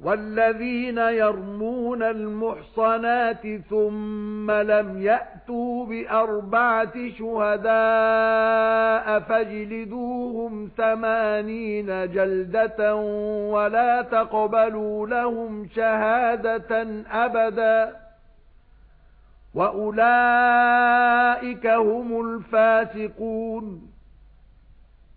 وَالَّذِينَ يَرْمُونَ الْمُحْصَنَاتِ ثُمَّ لَمْ يَأْتُوا بِأَرْبَعَةِ شُهَدَاءَ فَاجْلِدُوهُمْ ثَمَانِينَ جَلْدَةً وَلَا تَقْبَلُوا لَهُمْ شَهَادَةً أَبَدًا وَأُولَئِكَ هُمُ الْفَاسِقُونَ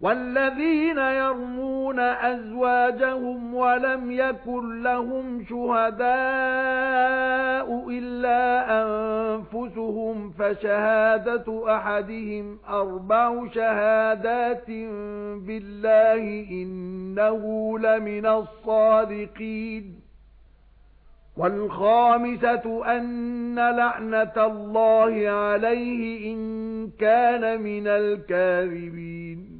وَالَّذِينَ يَرْمُونَ أَزْوَاجَهُمْ وَلَمْ يَكُن لَّهُمْ شُهَدَاءُ إِلَّا أَنفُسُهُمْ فَشَهَادَةُ أَحَدِهِمْ أَرْبَعُ شَهَادَاتٍ بِاللَّهِ إِنَّهُ لَمِنَ الصَّادِقِينَ وَالْخَامِسَةُ أَنَّ لَعْنَةَ اللَّهِ عَلَيْهِ إِن كَانَ مِنَ الْكَاذِبِينَ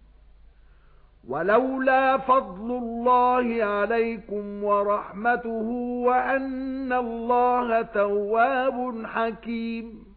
وَلَوْلَا فَضْلُ اللَّهِ عَلَيْكُمْ وَرَحْمَتُهُ وَأَنَّ اللَّهَ تَوَّابٌ حَكِيمٌ